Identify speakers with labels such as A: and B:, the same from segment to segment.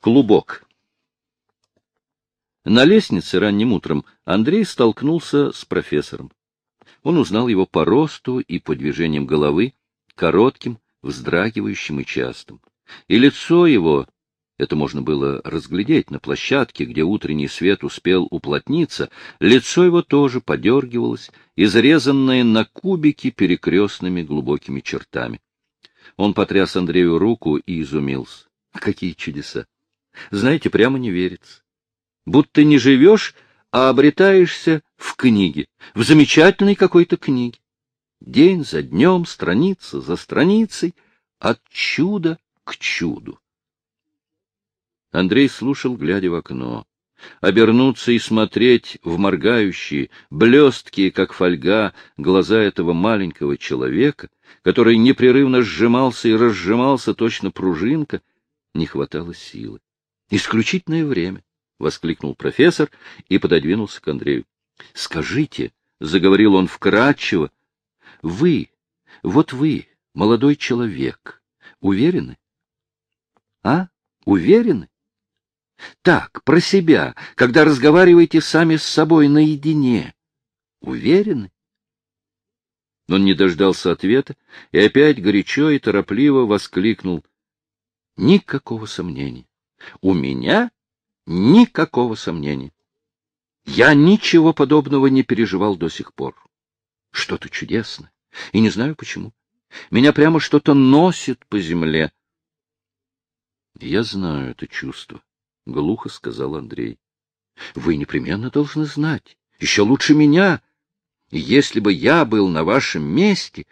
A: Клубок. На лестнице ранним утром Андрей столкнулся с профессором. Он узнал его по росту и по движениям головы, коротким, вздрагивающим и частым. И лицо его, это можно было разглядеть на площадке, где утренний свет успел уплотниться, лицо его тоже подергивалось, изрезанное на кубики перекрестными глубокими чертами. Он потряс Андрею руку и изумился. Какие чудеса! Знаете, прямо не верится. Будто не живешь, а обретаешься в книге, в замечательной какой-то книге. День за днем, страница за страницей, от чуда к чуду. Андрей слушал, глядя в окно. Обернуться и смотреть в моргающие, блесткие, как фольга, глаза этого маленького человека, который непрерывно сжимался и разжимался точно пружинка, не хватало силы. Исключительное время, — воскликнул профессор и пододвинулся к Андрею. — Скажите, — заговорил он вкратчиво, — вы, вот вы, молодой человек, уверены? А? Уверены? Так, про себя, когда разговариваете сами с собой наедине. Уверены? Он не дождался ответа и опять горячо и торопливо воскликнул. Никакого сомнения. У меня никакого сомнения. Я ничего подобного не переживал до сих пор. Что-то чудесное. И не знаю почему. Меня прямо что-то носит по земле. Я знаю это чувство, — глухо сказал Андрей. Вы непременно должны знать. Еще лучше меня. Если бы я был на вашем месте...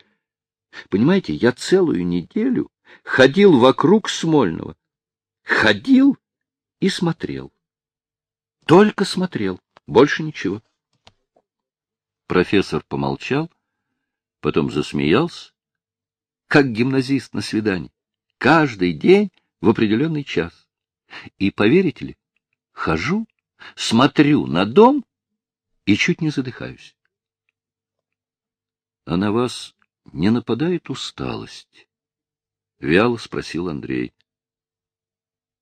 A: Понимаете, я целую неделю ходил вокруг Смольного, ходил и смотрел. Только смотрел, больше ничего. Профессор помолчал, потом засмеялся, как гимназист на свидании, каждый день в определенный час. И, поверите ли, хожу, смотрю на дом и чуть не задыхаюсь. — А на вас не нападает усталость? — вяло спросил Андрей.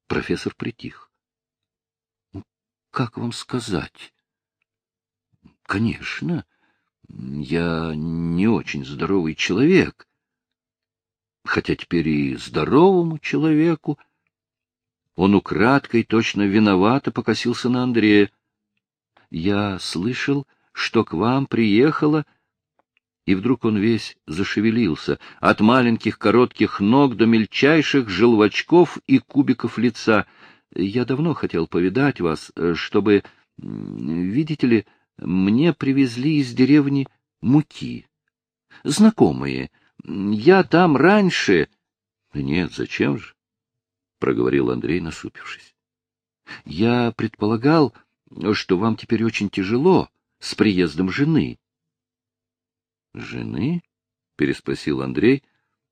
A: Профессор притих. Ну, — Как вам сказать? — Конечно, я не очень здоровый человек. Хотя теперь и здоровому человеку... Он украдкой, точно виновато покосился на Андрея. — Я слышал, что к вам приехала и вдруг он весь зашевелился, от маленьких коротких ног до мельчайших желвачков и кубиков лица. Я давно хотел повидать вас, э, чтобы, видите ли, мне привезли из деревни муки. Знакомые. Я там раньше... — Нет, зачем же? — проговорил Андрей, насупившись. — Я предполагал, что вам теперь очень тяжело с приездом жены. Жены? переспросил Андрей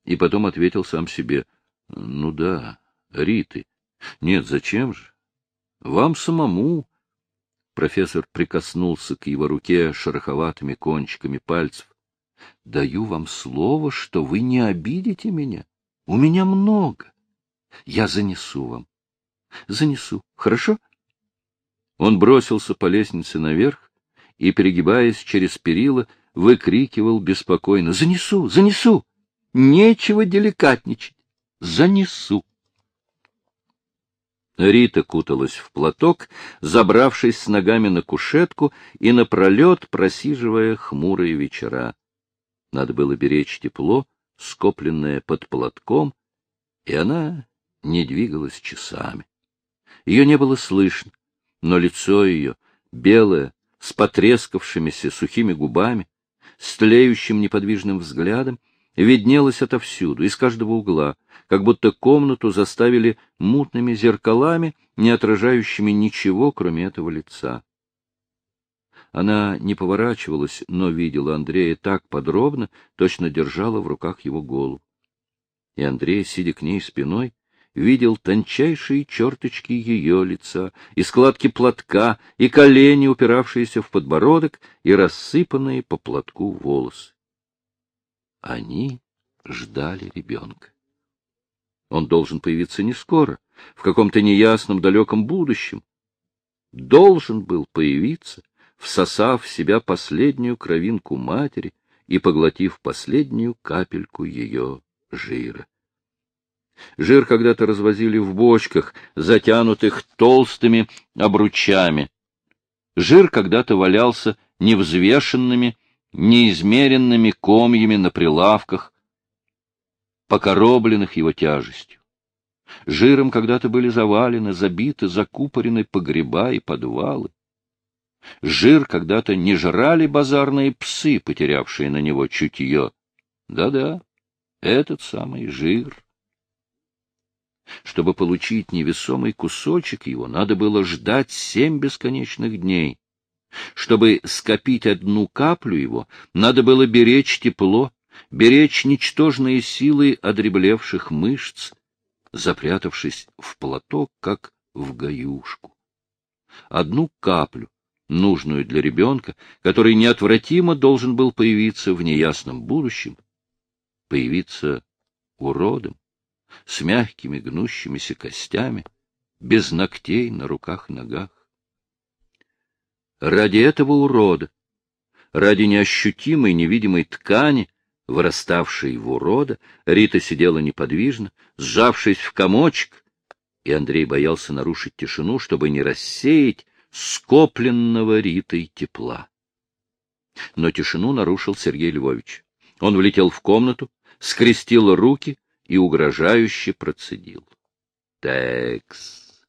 A: и потом ответил сам себе. Ну да, Риты. Нет, зачем же? Вам самому. Профессор прикоснулся к его руке шероховатыми кончиками пальцев. Даю вам слово, что вы не обидите меня. У меня много. Я занесу вам. Занесу. Хорошо? Он бросился по лестнице наверх и, перегибаясь через перила, выкрикивал беспокойно. — Занесу, занесу! Нечего деликатничать! Занесу! Рита куталась в платок, забравшись с ногами на кушетку и напролет просиживая хмурые вечера. Надо было беречь тепло, скопленное под платком, и она не двигалась часами. Ее не было слышно, но лицо ее, белое, с потрескавшимися сухими губами, с тлеющим неподвижным взглядом, виднелась отовсюду, из каждого угла, как будто комнату заставили мутными зеркалами, не отражающими ничего, кроме этого лица. Она не поворачивалась, но видела Андрея так подробно, точно держала в руках его голову. И Андрей, сидя к ней спиной, видел тончайшие черточки ее лица, и складки платка, и колени, упиравшиеся в подбородок, и рассыпанные по платку волосы. Они ждали ребенка. Он должен появиться не скоро, в каком-то неясном далеком будущем. Должен был появиться, всосав в себя последнюю кровинку матери и поглотив последнюю капельку ее жира. Жир когда-то развозили в бочках, затянутых толстыми обручами. Жир когда-то валялся невзвешенными, неизмеренными комьями на прилавках, покоробленных его тяжестью. Жиром когда-то были завалены, забиты, закупорены погреба и подвалы. Жир когда-то не жрали базарные псы, потерявшие на него чутье. Да-да, этот самый жир. Чтобы получить невесомый кусочек его, надо было ждать семь бесконечных дней. Чтобы скопить одну каплю его, надо было беречь тепло, беречь ничтожные силы одреблевших мышц, запрятавшись в платок, как в гаюшку. Одну каплю, нужную для ребенка, который неотвратимо должен был появиться в неясном будущем, появиться уродом, с мягкими гнущимися костями, без ногтей на руках-ногах. Ради этого урода, ради неощутимой невидимой ткани, выраставшей в урода, Рита сидела неподвижно, сжавшись в комочек, и Андрей боялся нарушить тишину, чтобы не рассеять скопленного Ритой тепла. Но тишину нарушил Сергей Львович. Он влетел в комнату, скрестил руки и угрожающе процедил. — Текс!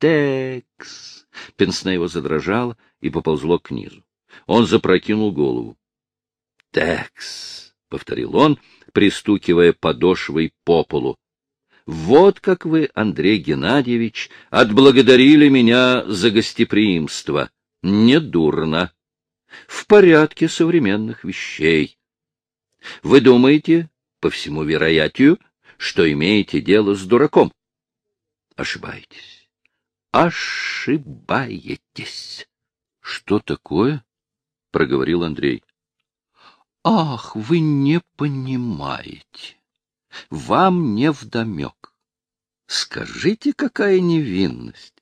A: Текс! Пенсне его задрожало и поползло к низу. Он запрокинул голову. — Текс! — повторил он, пристукивая подошвой по полу. — Вот как вы, Андрей Геннадьевич, отблагодарили меня за гостеприимство. Недурно. В порядке современных вещей. Вы думаете, по всему вероятию, что имеете дело с дураком? Ошибаетесь. Ошибаетесь. Что такое? — проговорил Андрей. Ах, вы не понимаете. Вам не вдомек. Скажите, какая невинность.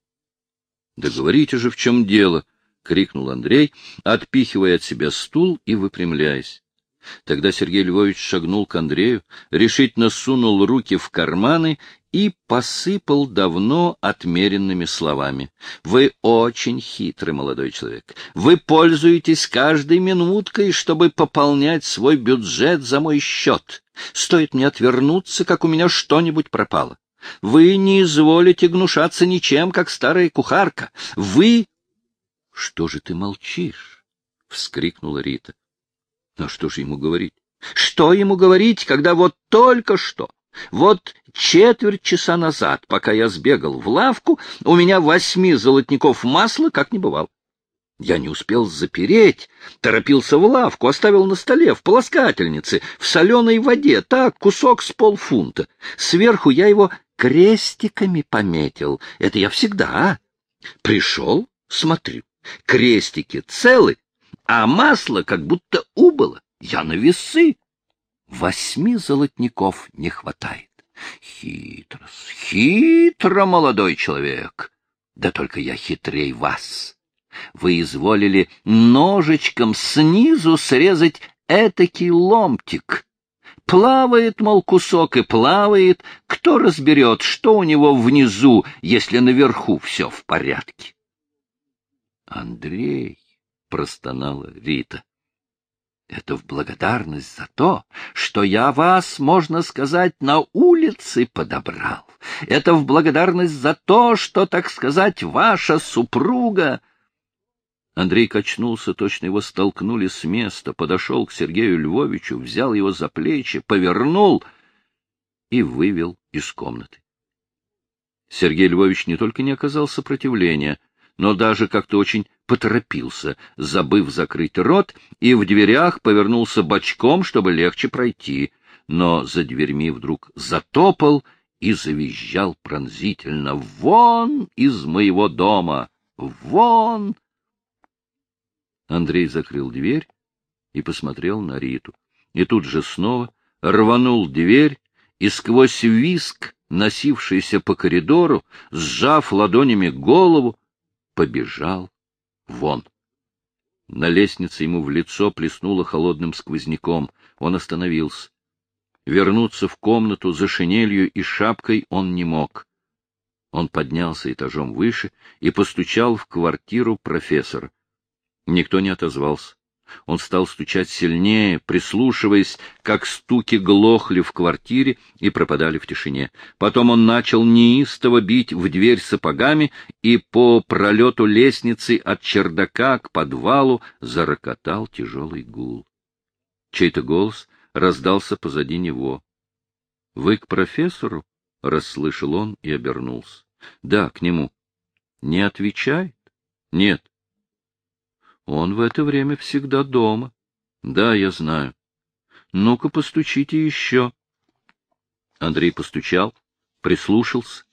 A: Да говорите же, в чем дело, — крикнул Андрей, отпихивая от себя стул и выпрямляясь. Тогда Сергей Львович шагнул к Андрею, решительно сунул руки в карманы и посыпал давно отмеренными словами. «Вы очень хитрый молодой человек. Вы пользуетесь каждой минуткой, чтобы пополнять свой бюджет за мой счет. Стоит мне отвернуться, как у меня что-нибудь пропало. Вы не изволите гнушаться ничем, как старая кухарка. Вы...» «Что же ты молчишь?» — вскрикнула Рита. Но что же ему говорить? Что ему говорить, когда вот только что, вот четверть часа назад, пока я сбегал в лавку, у меня восьми золотников масла как не бывало. Я не успел запереть, торопился в лавку, оставил на столе, в полоскательнице, в соленой воде, так, кусок с полфунта. Сверху я его крестиками пометил. Это я всегда. А? Пришел, смотрю, крестики целы, а масло как будто убыло. Я на весы. Восьми золотников не хватает. Хитро, хитро, молодой человек. Да только я хитрей вас. Вы изволили ножичком снизу срезать этакий ломтик. Плавает, мол, кусок и плавает. Кто разберет, что у него внизу, если наверху все в порядке? Андрей, — простонала Рита. — Это в благодарность за то, что я вас, можно сказать, на улице подобрал. Это в благодарность за то, что, так сказать, ваша супруга... Андрей качнулся, точно его столкнули с места, подошел к Сергею Львовичу, взял его за плечи, повернул и вывел из комнаты. Сергей Львович не только не оказал сопротивления, но даже как-то очень поторопился, забыв закрыть рот, и в дверях повернулся бочком, чтобы легче пройти, но за дверьми вдруг затопал и завизжал пронзительно «Вон из моего дома! Вон!» Андрей закрыл дверь и посмотрел на Риту. И тут же снова рванул дверь и сквозь виск, носившийся по коридору, сжав ладонями голову, побежал вон. На лестнице ему в лицо плеснуло холодным сквозняком. Он остановился. Вернуться в комнату за шинелью и шапкой он не мог. Он поднялся этажом выше и постучал в квартиру профессора. Никто не отозвался. Он стал стучать сильнее, прислушиваясь, как стуки глохли в квартире и пропадали в тишине. Потом он начал неистово бить в дверь сапогами, и по пролету лестницы от чердака к подвалу зарокотал тяжелый гул. Чей-то голос раздался позади него. — Вы к профессору? — расслышал он и обернулся. — Да, к нему. — Не отвечает? — Нет. Он в это время всегда дома. Да, я знаю. Ну-ка, постучите еще. Андрей постучал, прислушался.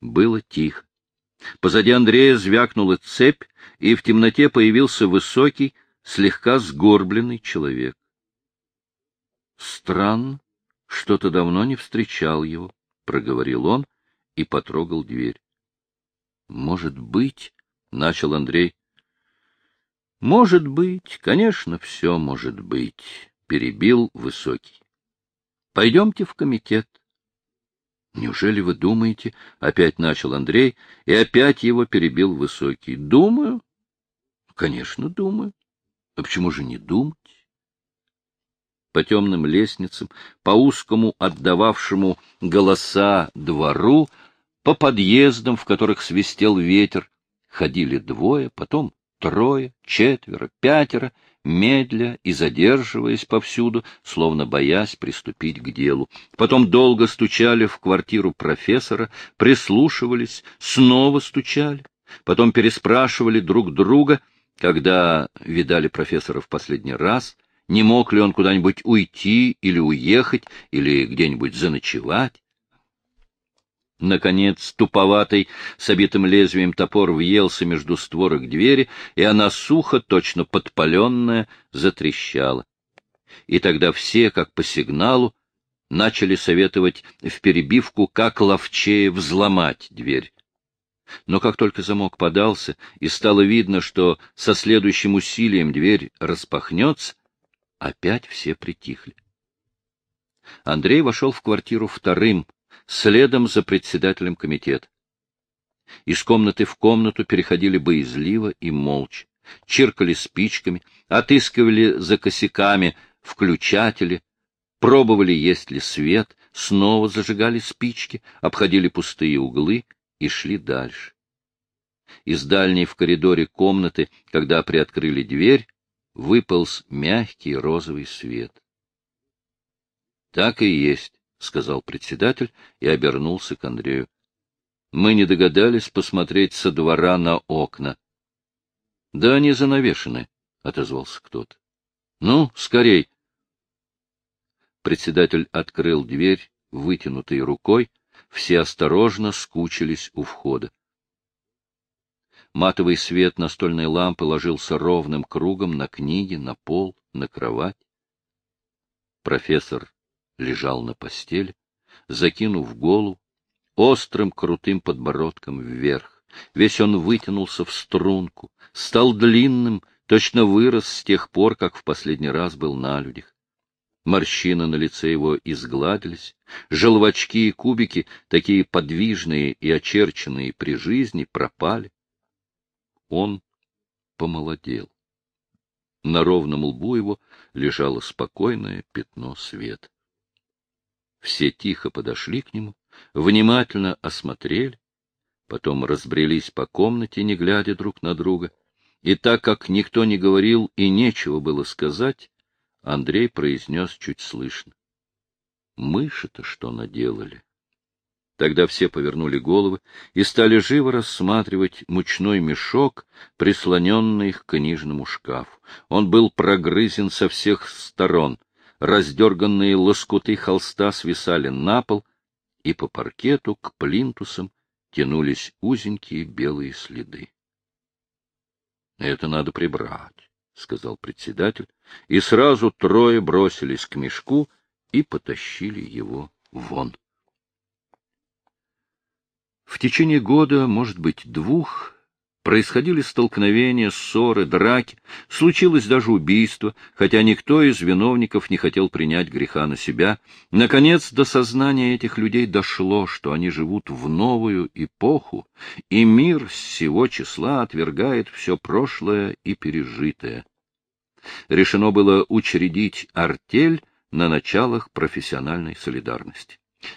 A: Было тихо. Позади Андрея звякнула цепь, и в темноте появился высокий, слегка сгорбленный человек. Странно, что-то давно не встречал его, — проговорил он и потрогал дверь. — Может быть, — начал Андрей, — Может быть, конечно, все может быть, — перебил Высокий. — Пойдемте в комитет. — Неужели вы думаете, — опять начал Андрей, и опять его перебил Высокий. — Думаю. — Конечно, думаю. А почему же не думать? По темным лестницам, по узкому отдававшему голоса двору, по подъездам, в которых свистел ветер, ходили двое, потом трое, четверо, пятеро, медля и задерживаясь повсюду, словно боясь приступить к делу. Потом долго стучали в квартиру профессора, прислушивались, снова стучали, потом переспрашивали друг друга, когда видали профессора в последний раз, не мог ли он куда-нибудь уйти или уехать, или где-нибудь заночевать. Наконец, туповатый, с обитым лезвием топор въелся между створок двери, и она сухо, точно подпаленная, затрещала. И тогда все, как по сигналу, начали советовать в перебивку, как ловчее взломать дверь. Но как только замок подался, и стало видно, что со следующим усилием дверь распахнется, опять все притихли. Андрей вошел в квартиру вторым, следом за председателем комитета. Из комнаты в комнату переходили боязливо и молча, чиркали спичками, отыскивали за косяками включатели, пробовали, есть ли свет, снова зажигали спички, обходили пустые углы и шли дальше. Из дальней в коридоре комнаты, когда приоткрыли дверь, выполз мягкий розовый свет. Так и есть. — сказал председатель и обернулся к Андрею. — Мы не догадались посмотреть со двора на окна. — Да они занавешены, — отозвался кто-то. — Ну, скорей. Председатель открыл дверь вытянутой рукой, все осторожно скучились у входа. Матовый свет настольной лампы ложился ровным кругом на книги, на пол, на кровать. Профессор лежал на постели, закинув голову, острым крутым подбородком вверх. Весь он вытянулся в струнку, стал длинным, точно вырос с тех пор, как в последний раз был на людях. Морщины на лице его изгладились, желвачки и кубики, такие подвижные и очерченные при жизни, пропали. Он помолодел. На ровном лбу его лежало спокойное пятно света. Все тихо подошли к нему, внимательно осмотрели, потом разбрелись по комнате, не глядя друг на друга. И так как никто не говорил и нечего было сказать, Андрей произнес чуть слышно. Мыши-то что наделали? Тогда все повернули головы и стали живо рассматривать мучной мешок, прислоненный к книжному шкафу. Он был прогрызен со всех сторон раздерганные лоскуты холста свисали на пол, и по паркету к плинтусам тянулись узенькие белые следы. — Это надо прибрать, — сказал председатель, и сразу трое бросились к мешку и потащили его вон. В течение года, может быть, двух, происходили столкновения, ссоры, драки, случилось даже убийство, хотя никто из виновников не хотел принять греха на себя. Наконец, до сознания этих людей дошло, что они живут в новую эпоху, и мир с всего числа отвергает все прошлое и пережитое. Решено было учредить артель на началах профессиональной солидарности.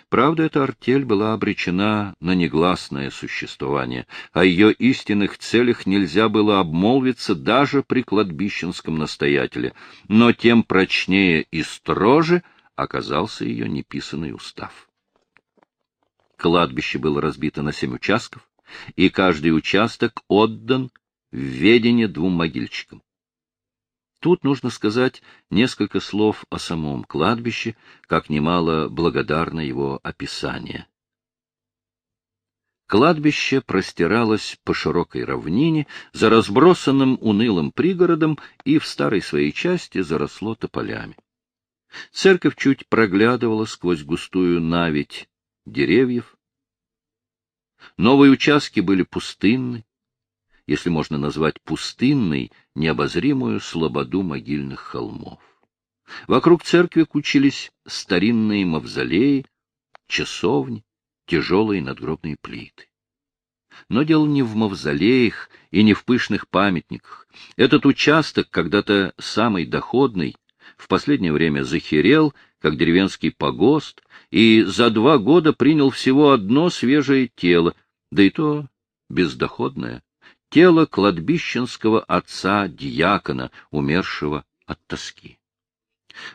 A: Правда, эта артель была обречена на негласное существование, о ее истинных целях нельзя было обмолвиться даже при кладбищенском настоятеле, но тем прочнее и строже оказался ее неписанный устав. Кладбище было разбито на семь участков, и каждый участок отдан в ведение двум могильщикам. Тут нужно сказать несколько слов о самом кладбище, как немало благодарно его описание. Кладбище простиралось по широкой равнине, за разбросанным унылым пригородом и в старой своей части заросло тополями. Церковь чуть проглядывала сквозь густую навить деревьев. Новые участки были пустынны, если можно назвать пустынной, необозримую слободу могильных холмов. Вокруг церкви кучились старинные мавзолеи, часовни, тяжелые надгробные плиты. Но дело не в мавзолеях и не в пышных памятниках. Этот участок, когда-то самый доходный, в последнее время захерел, как деревенский погост, и за два года принял всего одно свежее тело, да и то бездоходное тело кладбищенского отца-диакона, умершего от тоски.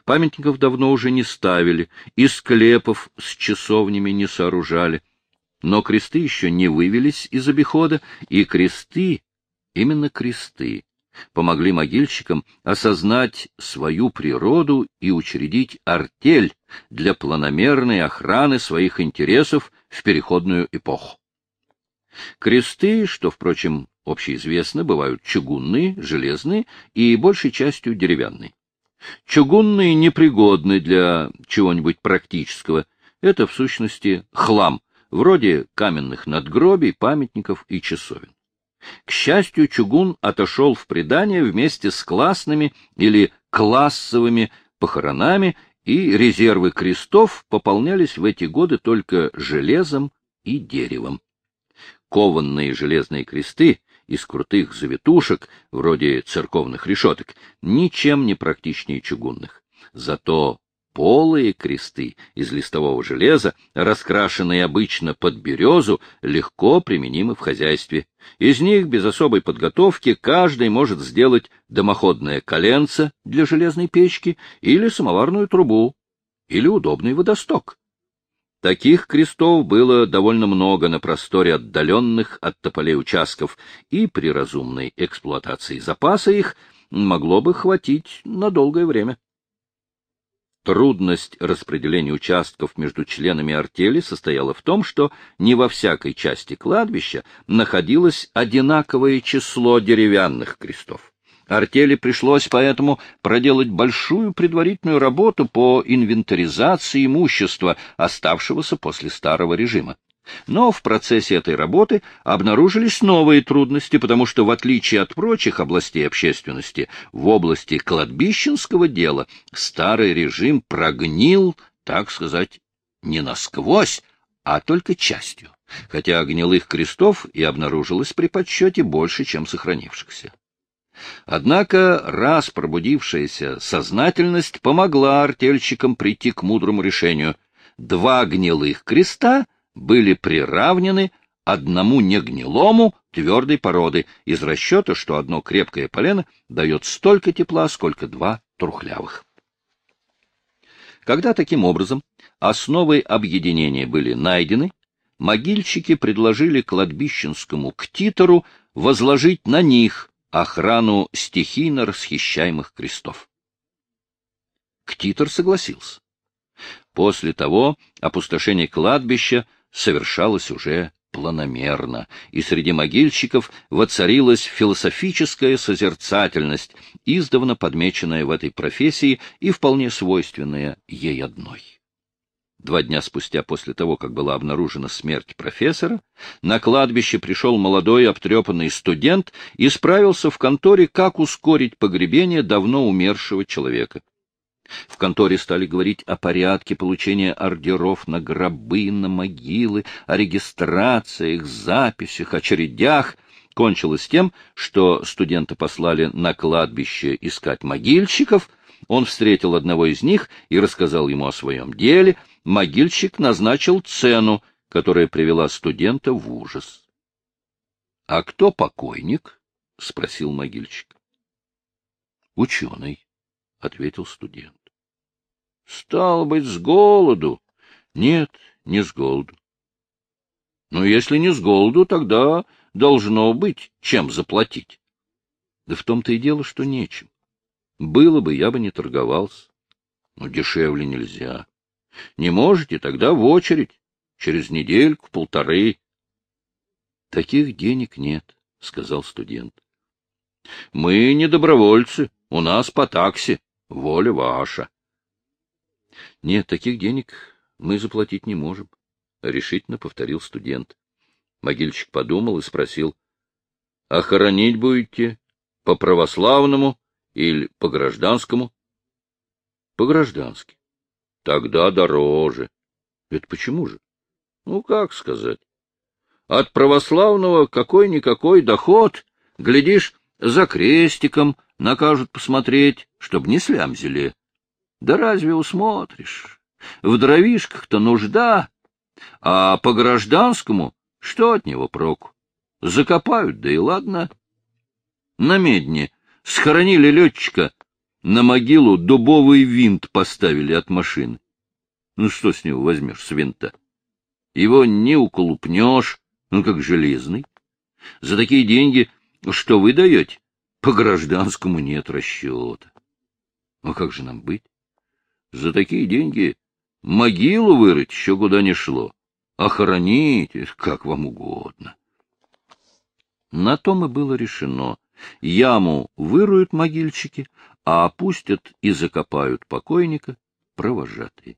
A: Памятников давно уже не ставили, и склепов с часовнями не сооружали, но кресты еще не вывелись из обихода, и кресты, именно кресты, помогли могильщикам осознать свою природу и учредить артель для планомерной охраны своих интересов в переходную эпоху. Кресты, что, впрочем, общеизвестно, бывают чугунные, железные и большей частью деревянные. Чугунные непригодны для чего-нибудь практического. Это, в сущности, хлам, вроде каменных надгробий, памятников и часовен. К счастью, чугун отошел в предание вместе с классными или классовыми похоронами, и резервы крестов пополнялись в эти годы только железом и деревом. Кованные железные кресты из крутых завитушек, вроде церковных решеток, ничем не практичнее чугунных. Зато полые кресты из листового железа, раскрашенные обычно под березу, легко применимы в хозяйстве. Из них без особой подготовки каждый может сделать дымоходное коленце для железной печки или самоварную трубу, или удобный водосток. Таких крестов было довольно много на просторе отдаленных от тополей участков, и при разумной эксплуатации запаса их могло бы хватить на долгое время. Трудность распределения участков между членами артели состояла в том, что не во всякой части кладбища находилось одинаковое число деревянных крестов. Артели пришлось поэтому проделать большую предварительную работу по инвентаризации имущества, оставшегося после старого режима. Но в процессе этой работы обнаружились новые трудности, потому что, в отличие от прочих областей общественности, в области кладбищенского дела старый режим прогнил, так сказать, не насквозь, а только частью, хотя гнилых крестов и обнаружилось при подсчете больше, чем сохранившихся. Однако раз пробудившаяся сознательность помогла артельщикам прийти к мудрому решению. Два гнилых креста были приравнены одному негнилому твердой породы из расчета, что одно крепкое полено дает столько тепла, сколько два трухлявых. Когда таким образом основы объединения были найдены, могильщики предложили кладбищенскому ктитору возложить на них охрану стихийно расхищаемых крестов. Ктитор согласился. После того опустошение кладбища совершалось уже планомерно, и среди могильщиков воцарилась философическая созерцательность, издавна подмеченная в этой профессии и вполне свойственная ей одной. Два дня спустя после того, как была обнаружена смерть профессора, на кладбище пришел молодой обтрепанный студент и справился в конторе, как ускорить погребение давно умершего человека. В конторе стали говорить о порядке получения ордеров на гробы, на могилы, о регистрациях, записях, очередях. Кончилось тем, что студента послали на кладбище искать могильщиков. Он встретил одного из них и рассказал ему о своем деле. Могильщик назначил цену, которая привела студента в ужас. — А кто покойник? — спросил могильщик. — Ученый. — ответил студент. — Стал быть, с голоду? — Нет, не с голоду. — Ну, если не с голоду, тогда должно быть, чем заплатить. Да в том-то и дело, что нечем. Было бы, я бы не торговался. Но дешевле нельзя. Не можете, тогда в очередь. Через недельку, полторы. Таких денег нет, — сказал студент. Мы не добровольцы, у нас по такси. Воля ваша. Нет, таких денег мы заплатить не можем, — решительно повторил студент. Могильщик подумал и спросил, — А хоронить будете по православному или по гражданскому? — По граждански. — Тогда дороже. — Это почему же? — Ну, как сказать? От православного какой-никакой доход, глядишь, за крестиком накажут посмотреть, чтоб не слямзили. Да разве усмотришь? В дровишках-то нужда, а по гражданскому что от него проку? Закопают, да и ладно. На медне схоронили летчика, на могилу дубовый винт поставили от машины. Ну что с него возьмешь, с винта? Его не уколупнешь, ну как железный. За такие деньги что вы даете? По гражданскому нет расчета. А как же нам быть? За такие деньги могилу вырыть еще куда не шло. Охранить, как вам угодно. На том и было решено. Яму выруют могильщики, а опустят и закопают покойника провожатые.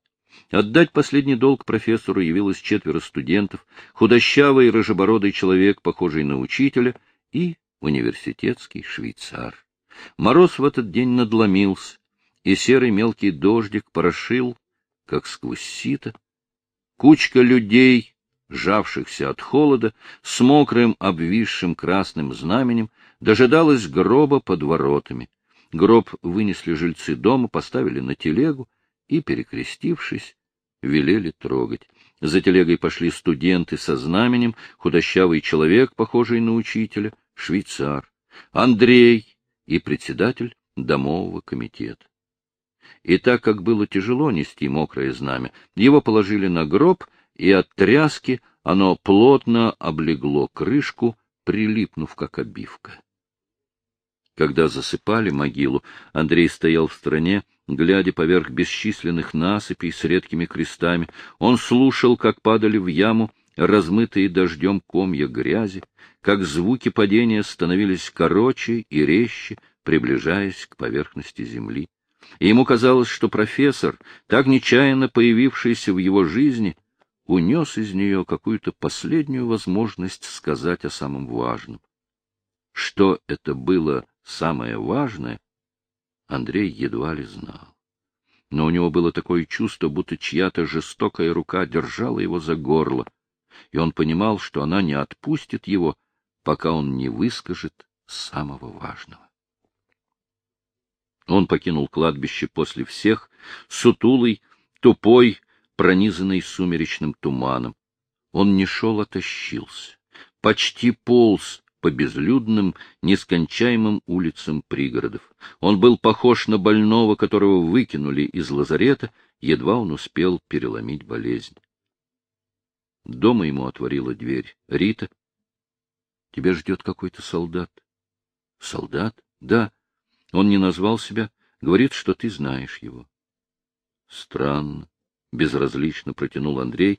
A: Отдать последний долг профессору явилось четверо студентов, худощавый рыжебородый человек, похожий на учителя, и университетский швейцар. Мороз в этот день надломился, и серый мелкий дождик порошил, как сквозь сито. Кучка людей, жавшихся от холода, с мокрым обвисшим красным знаменем, дожидалась гроба под воротами. Гроб вынесли жильцы дома, поставили на телегу и, перекрестившись, велели трогать. За телегой пошли студенты со знаменем, худощавый человек, похожий на учителя, швейцар, Андрей и председатель домового комитета. И так как было тяжело нести мокрое знамя, его положили на гроб, и от тряски оно плотно облегло крышку, прилипнув как обивка. Когда засыпали могилу, Андрей стоял в стороне, глядя поверх бесчисленных насыпей с редкими крестами. Он слушал, как падали в яму размытые дождем комья грязи, как звуки падения становились короче и резче, приближаясь к поверхности земли. И ему казалось, что профессор, так нечаянно появившийся в его жизни, унес из нее какую-то последнюю возможность сказать о самом важном. Что это было самое важное, Андрей едва ли знал. Но у него было такое чувство, будто чья-то жестокая рука держала его за горло, и он понимал, что она не отпустит его, пока он не выскажет самого важного. Он покинул кладбище после всех, сутулый, тупой, пронизанный сумеречным туманом. Он не шел, а тащился, почти полз по безлюдным, нескончаемым улицам пригородов. Он был похож на больного, которого выкинули из лазарета, едва он успел переломить болезнь. Дома ему отворила дверь Рита. — Тебя ждет какой-то солдат. — Солдат? Да. Он не назвал себя, говорит, что ты знаешь его. — Странно. Безразлично протянул Андрей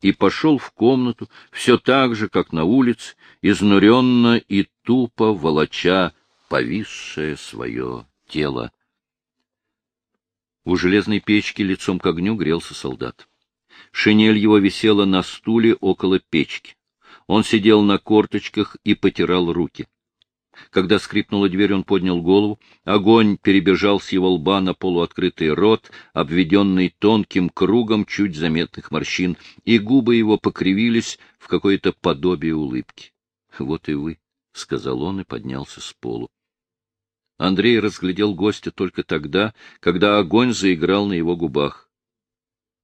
A: и пошел в комнату, все так же, как на улице, изнуренно и тупо волоча повисшее свое тело. У железной печки лицом к огню грелся солдат. Шинель его висела на стуле около печки. Он сидел на корточках и потирал руки. Когда скрипнула дверь, он поднял голову. Огонь перебежал с его лба на полуоткрытый рот, обведенный тонким кругом чуть заметных морщин, и губы его покривились в какое-то подобие улыбки. — Вот и вы, — сказал он и поднялся с полу. Андрей разглядел гостя только тогда, когда огонь заиграл на его губах.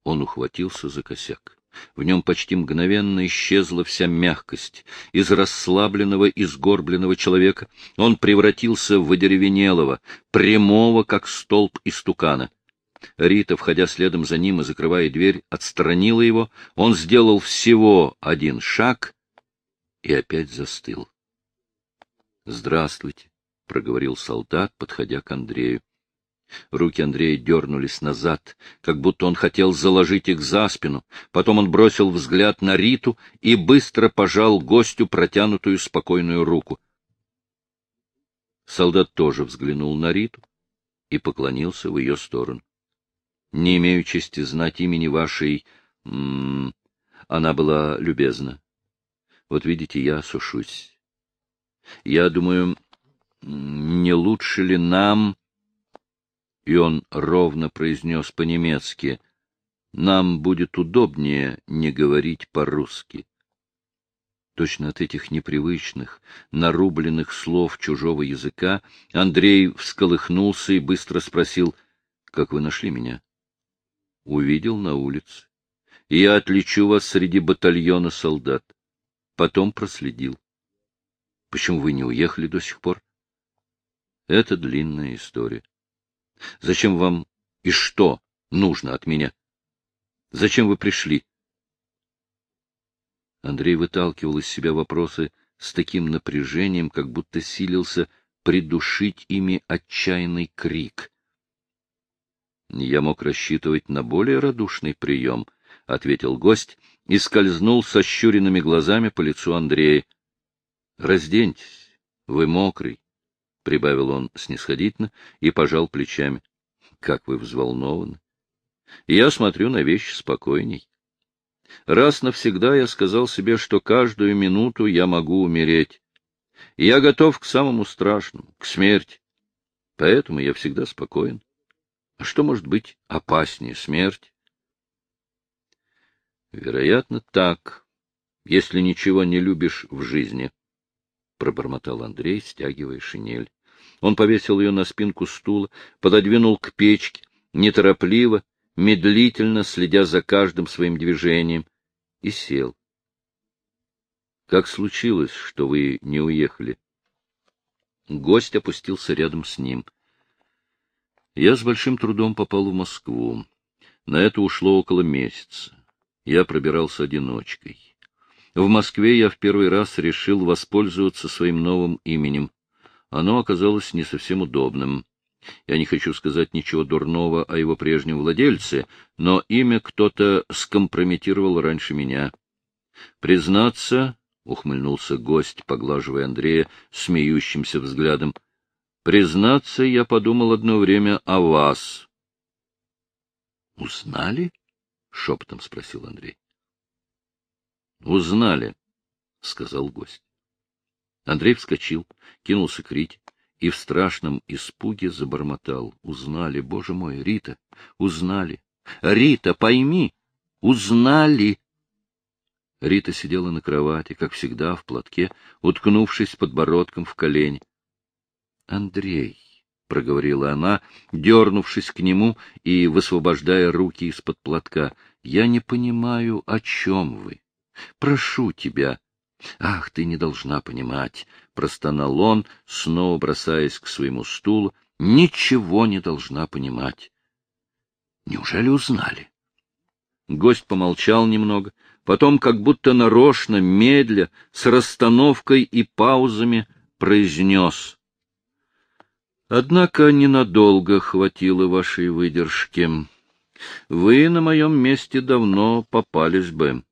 A: Он ухватился за косяк. В нем почти мгновенно исчезла вся мягкость. Из расслабленного и сгорбленного человека он превратился в одеревенелого, прямого, как столб истукана. Рита, входя следом за ним и закрывая дверь, отстранила его. Он сделал всего один шаг и опять застыл. — Здравствуйте, — проговорил солдат, подходя к Андрею. Руки Андрея дернулись назад, как будто он хотел заложить их за спину. Потом он бросил взгляд на Риту и быстро пожал гостю протянутую спокойную руку. Солдат тоже взглянул на Риту и поклонился в ее сторону. — Не имею чести знать имени вашей... М -м... Она была любезна. Вот видите, я сушусь. Я думаю, не лучше ли нам и он ровно произнес по-немецки, «Нам будет удобнее не говорить по-русски». Точно от этих непривычных, нарубленных слов чужого языка Андрей всколыхнулся и быстро спросил, «Как вы нашли меня?» «Увидел на улице. Я отличу вас среди батальона солдат. Потом проследил. Почему вы не уехали до сих пор?» Это длинная история. Зачем вам и что нужно от меня? Зачем вы пришли? Андрей выталкивал из себя вопросы с таким напряжением, как будто силился придушить ими отчаянный крик. Я мог рассчитывать на более радушный прием, — ответил гость и скользнул со щуренными глазами по лицу Андрея. — Разденьтесь, вы мокрый. — прибавил он снисходительно и пожал плечами. — Как вы взволнованы! Я смотрю на вещи спокойней. Раз навсегда я сказал себе, что каждую минуту я могу умереть. Я готов к самому страшному, к смерти. Поэтому я всегда спокоен. А что может быть опаснее смерти? Вероятно, так, если ничего не любишь в жизни, — пробормотал Андрей, стягивая шинель. Он повесил ее на спинку стула, пододвинул к печке, неторопливо, медлительно следя за каждым своим движением, и сел. — Как случилось, что вы не уехали? Гость опустился рядом с ним. Я с большим трудом попал в Москву. На это ушло около месяца. Я пробирался одиночкой. В Москве я в первый раз решил воспользоваться своим новым именем оно оказалось не совсем удобным. Я не хочу сказать ничего дурного о его прежнем владельце, но имя кто-то скомпрометировал раньше меня. Признаться, — ухмыльнулся гость, поглаживая Андрея смеющимся взглядом, — признаться, я подумал одно время о вас. — Узнали? — шепотом спросил Андрей. — Узнали, — сказал гость. Андрей вскочил, кинулся к Рите и в страшном испуге забормотал. Узнали, боже мой, Рита, узнали. Рита, пойми, узнали. Рита сидела на кровати, как всегда, в платке, уткнувшись подбородком в колени. — Андрей, — проговорила она, дернувшись к нему и высвобождая руки из-под платка, — я не понимаю, о чем вы. Прошу тебя, — Ах, ты не должна понимать, — простонал он, снова бросаясь к своему стулу. — Ничего не должна понимать. — Неужели узнали? Гость помолчал немного, потом, как будто нарочно, медля, с расстановкой и паузами, произнес. — Однако ненадолго хватило вашей выдержки. Вы на моем месте давно попались бы.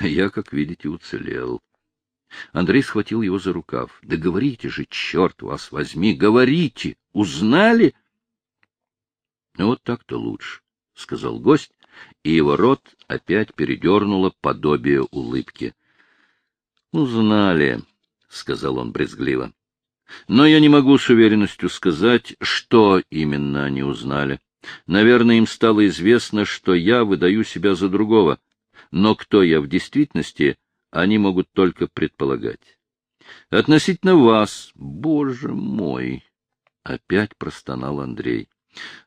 A: Я, как видите, уцелел. Андрей схватил его за рукав. — Да говорите же, черт вас возьми, говорите! Узнали? — Вот так-то лучше, — сказал гость и его рот опять передернуло подобие улыбки. — Узнали, — сказал он брезгливо. — Но я не могу с уверенностью сказать, что именно они узнали. Наверное, им стало известно, что я выдаю себя за другого, но кто я в действительности, они могут только предполагать. Относительно вас, боже мой, опять простонал Андрей.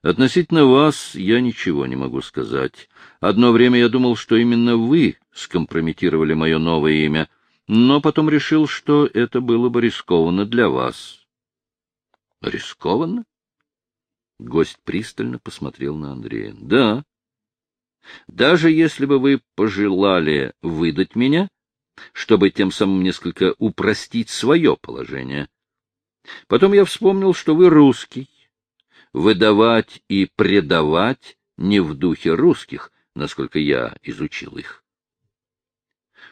A: Относительно вас я ничего не могу сказать. Одно время я думал, что именно вы скомпрометировали мое новое имя, но потом решил, что это было бы рискованно для вас. Рискованно? Гость пристально посмотрел на Андрея. — Да. Даже если бы вы пожелали выдать меня, чтобы тем самым несколько упростить свое положение. Потом я вспомнил, что вы русский. Выдавать и предавать не в духе русских, насколько я изучил их.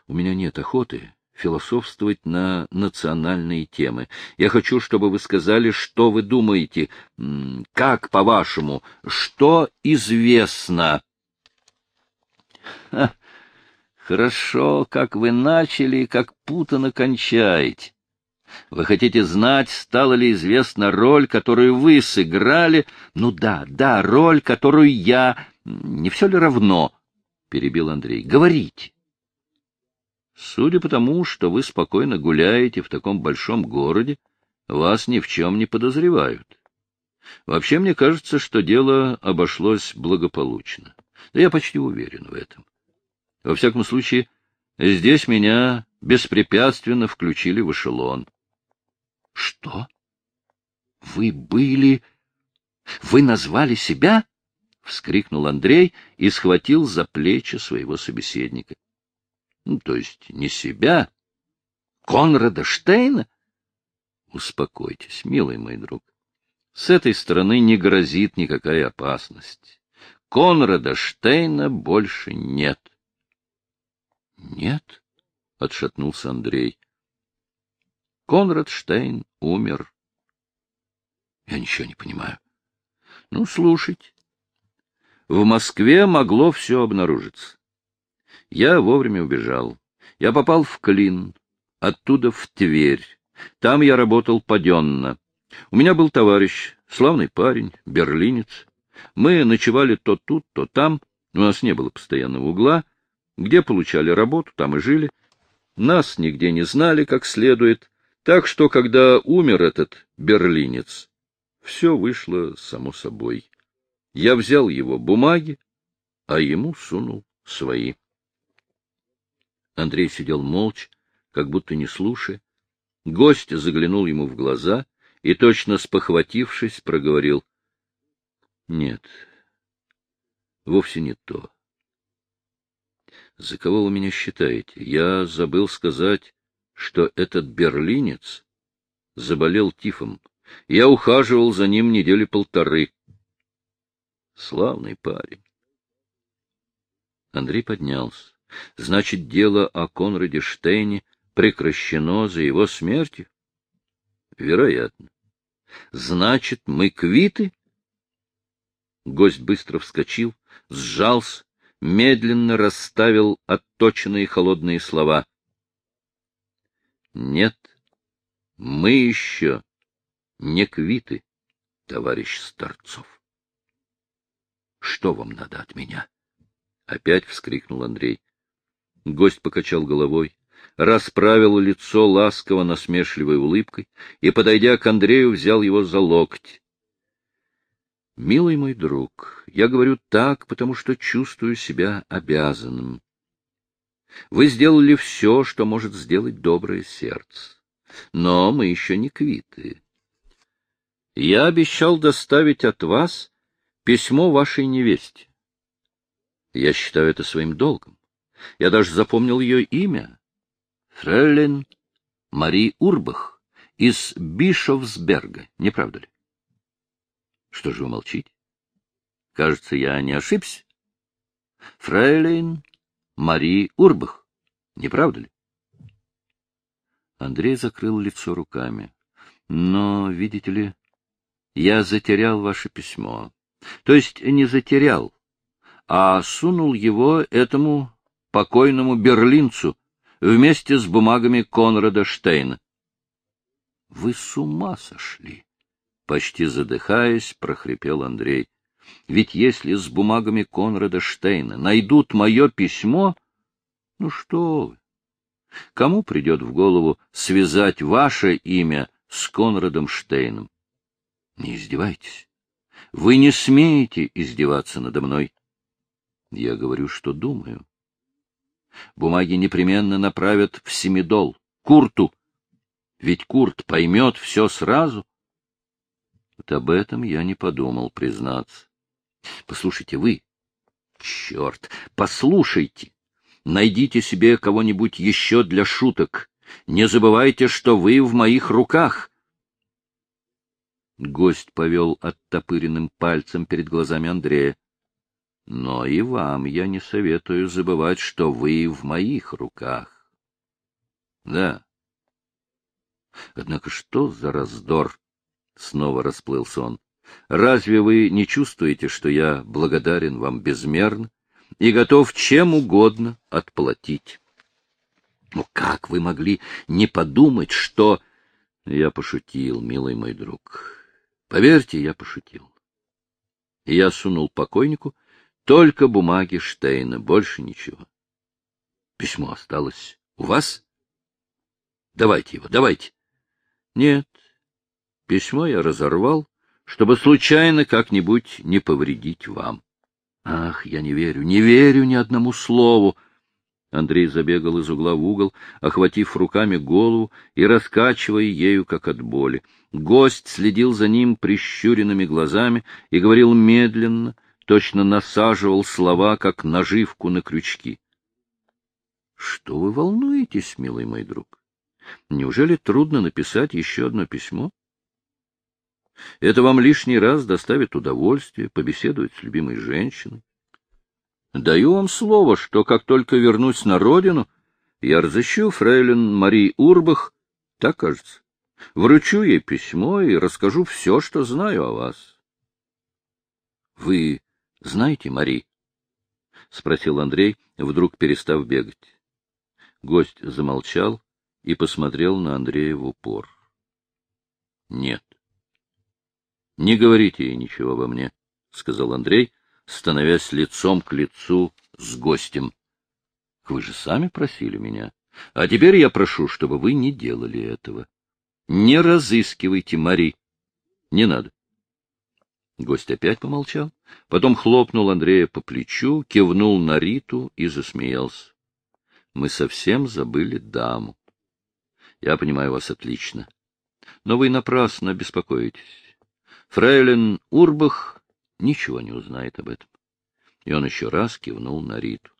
A: У меня нет охоты философствовать на национальные темы. Я хочу, чтобы вы сказали, что вы думаете, как, по-вашему, что известно. Хорошо, как вы начали, как путано кончаете. Вы хотите знать, стала ли известна роль, которую вы сыграли? Ну да, да, роль, которую я... Не все ли равно? — перебил Андрей. — Говорите. Судя по тому, что вы спокойно гуляете в таком большом городе, вас ни в чем не подозревают. Вообще, мне кажется, что дело обошлось благополучно. Да я почти уверен в этом. Во всяком случае, здесь меня беспрепятственно включили в эшелон. — Что? Вы были... Вы назвали себя? — вскрикнул Андрей и схватил за плечи своего собеседника. Ну, то есть не себя, Конрада Штейна? Успокойтесь, милый мой друг. С этой стороны не грозит никакая опасность. Конрада Штейна больше нет. Нет? — отшатнулся Андрей. Конрад Штейн умер. Я ничего не понимаю. Ну, слушайте. В Москве могло все обнаружиться. Я вовремя убежал. Я попал в Клин, оттуда в Тверь. Там я работал паденно. У меня был товарищ, славный парень, берлинец. Мы ночевали то тут, то там. У нас не было постоянного угла. Где получали работу, там и жили. Нас нигде не знали как следует. Так что, когда умер этот берлинец, все вышло само собой. Я взял его бумаги, а ему сунул свои. Андрей сидел молча, как будто не слушая. Гость заглянул ему в глаза и, точно спохватившись, проговорил. — Нет, вовсе не то. — За кого вы меня считаете? Я забыл сказать, что этот берлинец заболел тифом. Я ухаживал за ним недели полторы. Славный парень. Андрей поднялся. Значит, дело о Конраде Штейне прекращено за его смертью? Вероятно. Значит, мы квиты? Гость быстро вскочил, сжался, медленно расставил отточенные холодные слова. Нет, мы еще не квиты, товарищ Старцов. Что вам надо от меня? Опять вскрикнул Андрей. Гость покачал головой, расправил лицо ласково насмешливой улыбкой и, подойдя к Андрею, взял его за локоть. — Милый мой друг, я говорю так, потому что чувствую себя обязанным. Вы сделали все, что может сделать доброе сердце. Но мы еще не квиты. Я обещал доставить от вас письмо вашей невесте. Я считаю это своим долгом. Я даже запомнил ее имя. Фрейлин Мари Урбах из Бишофсберга, не правда ли? Что же вы молчите? Кажется, я не ошибся. Фрейлин Мари Урбах, не правда ли? Андрей закрыл лицо руками. Но, видите ли, я затерял ваше письмо. То есть не затерял, а сунул его этому покойному берлинцу вместе с бумагами Конрада Штейна. — Вы с ума сошли! — почти задыхаясь, прохрипел Андрей. — Ведь если с бумагами Конрада Штейна найдут мое письмо... Ну что вы! Кому придет в голову связать ваше имя с Конрадом Штейном? Не издевайтесь. Вы не смеете издеваться надо мной. Я говорю, что думаю. Бумаги непременно направят в Семидол, Курту. Ведь Курт поймет все сразу. Вот об этом я не подумал, признаться. Послушайте, вы... Черт, послушайте! Найдите себе кого-нибудь еще для шуток. Не забывайте, что вы в моих руках. Гость повел оттопыренным пальцем перед глазами Андрея. Но и вам я не советую забывать, что вы в моих руках. Да. Однако что за раздор? Снова расплылся он. Разве вы не чувствуете, что я благодарен вам безмерно и готов чем угодно отплатить? Ну как вы могли не подумать, что... Я пошутил, милый мой друг. Поверьте, я пошутил. Я сунул покойнику только бумаги Штейна, больше ничего. Письмо осталось у вас? Давайте его, давайте. Нет, письмо я разорвал, чтобы случайно как-нибудь не повредить вам. Ах, я не верю, не верю ни одному слову. Андрей забегал из угла в угол, охватив руками голову и раскачивая ею, как от боли. Гость следил за ним прищуренными глазами и говорил медленно — точно насаживал слова, как наживку на крючки. — Что вы волнуетесь, милый мой друг? Неужели трудно написать еще одно письмо? Это вам лишний раз доставит удовольствие побеседовать с любимой женщиной. Даю вам слово, что как только вернусь на родину, я разыщу фрейлин Мари Урбах, так кажется, вручу ей письмо и расскажу все, что знаю о вас. Вы — Знаете, Мари? — спросил Андрей, вдруг перестав бегать. Гость замолчал и посмотрел на Андрея в упор. — Нет. — Не говорите ей ничего обо мне, — сказал Андрей, становясь лицом к лицу с гостем. — Вы же сами просили меня. А теперь я прошу, чтобы вы не делали этого. Не разыскивайте Мари. Не надо. Гость опять помолчал, потом хлопнул Андрея по плечу, кивнул на Риту и засмеялся. Мы совсем забыли даму. Я понимаю вас отлично. Но вы напрасно беспокоитесь. Фрейлин Урбах ничего не узнает об этом. И он еще раз кивнул на Риту.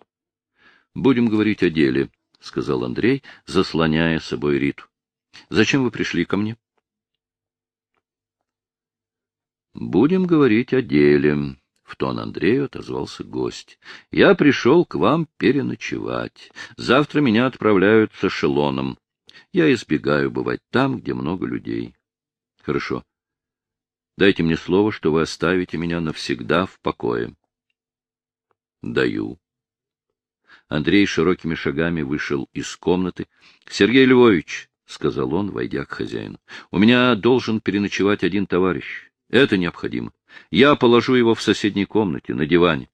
A: — Будем говорить о деле, — сказал Андрей, заслоняя собой Риту. — Зачем вы пришли ко мне? — Будем говорить о деле. В тон Андрею отозвался гость. Я пришел к вам переночевать. Завтра меня отправляют с эшелоном. Я избегаю бывать там, где много людей. Хорошо. Дайте мне слово, что вы оставите меня навсегда в покое. Даю. Андрей широкими шагами вышел из комнаты. — Сергей Львович, — сказал он, войдя к хозяину, — у меня должен переночевать один товарищ. Это необходимо. Я положу его в соседней комнате, на диване.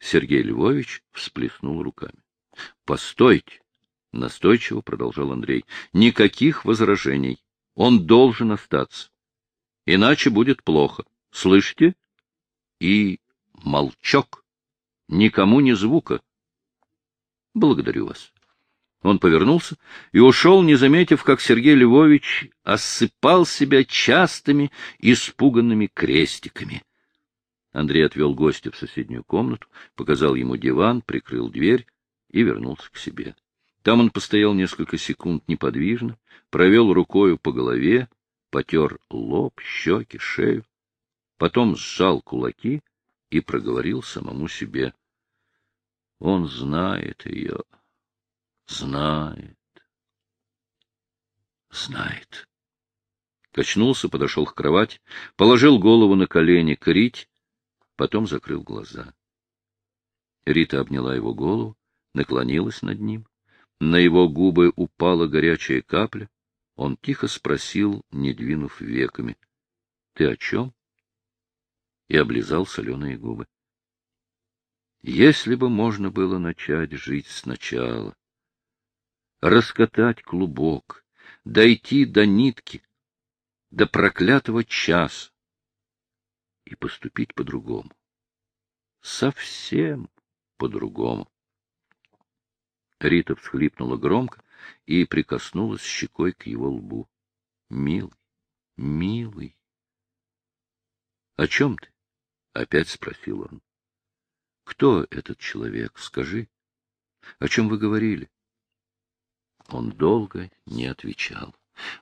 A: Сергей Львович всплеснул руками. — Постойте, — настойчиво продолжал Андрей, — никаких возражений. Он должен остаться. Иначе будет плохо. Слышите? И молчок. Никому ни звука. Благодарю вас. Он повернулся и ушел, не заметив, как Сергей Львович осыпал себя частыми, испуганными крестиками. Андрей отвел гостя в соседнюю комнату, показал ему диван, прикрыл дверь и вернулся к себе. Там он постоял несколько секунд неподвижно, провел рукою по голове, потер лоб, щеки, шею, потом сжал кулаки и проговорил самому себе. Он знает ее. Знает. Знает. Качнулся, подошел к кровати, положил голову на колени, крить, потом закрыл глаза. Рита обняла его голову, наклонилась над ним. На его губы упала горячая капля. Он тихо спросил, не двинув веками. — Ты о чем? И облизал соленые губы. Если бы можно было начать жить сначала, раскатать клубок, дойти до нитки, до проклятого часа и поступить по-другому. Совсем по-другому. Рита всхлипнула громко и прикоснулась щекой к его лбу. — Милый, милый. — О чем ты? — опять спросил он. — Кто этот человек, скажи? О чем вы говорили? Он долго не отвечал.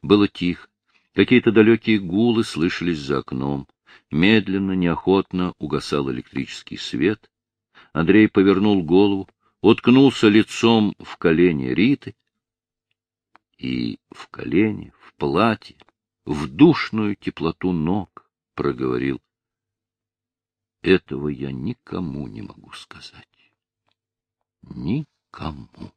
A: Было тихо. Какие-то далекие гулы слышались за окном. Медленно, неохотно угасал электрический свет. Андрей повернул голову, уткнулся лицом в колени Риты и в колени, в платье, в душную теплоту ног проговорил. Этого я никому не могу сказать. Никому.